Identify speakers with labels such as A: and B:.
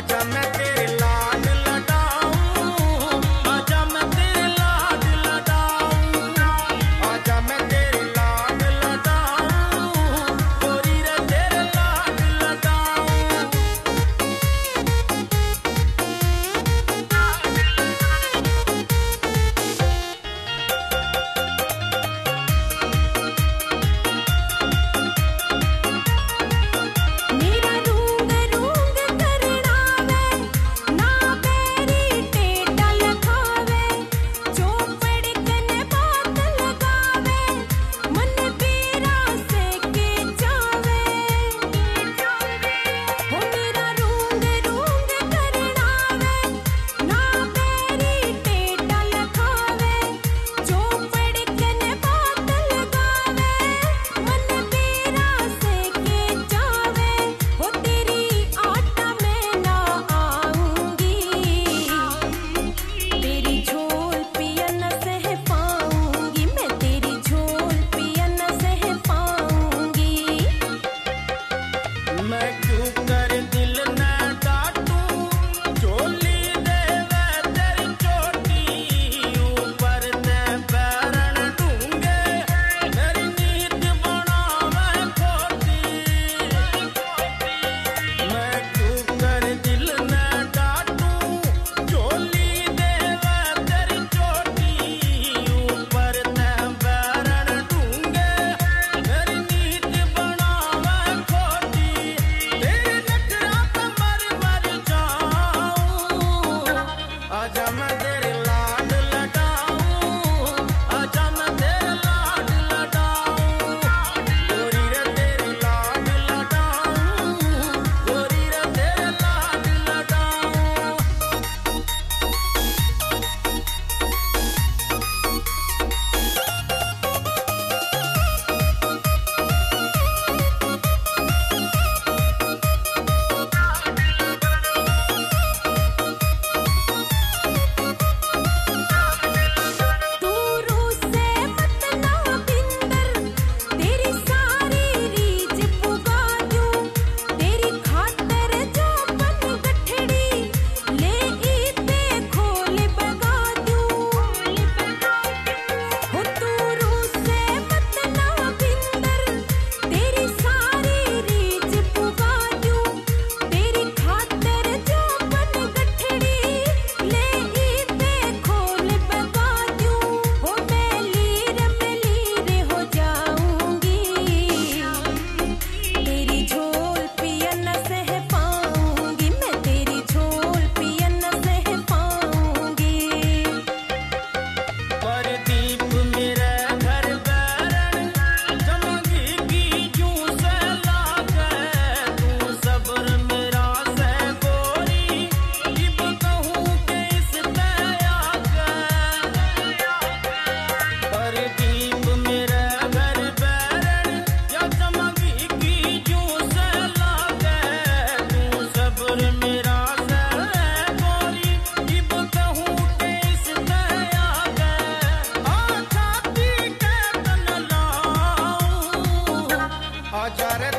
A: चमके ಆಚಾರ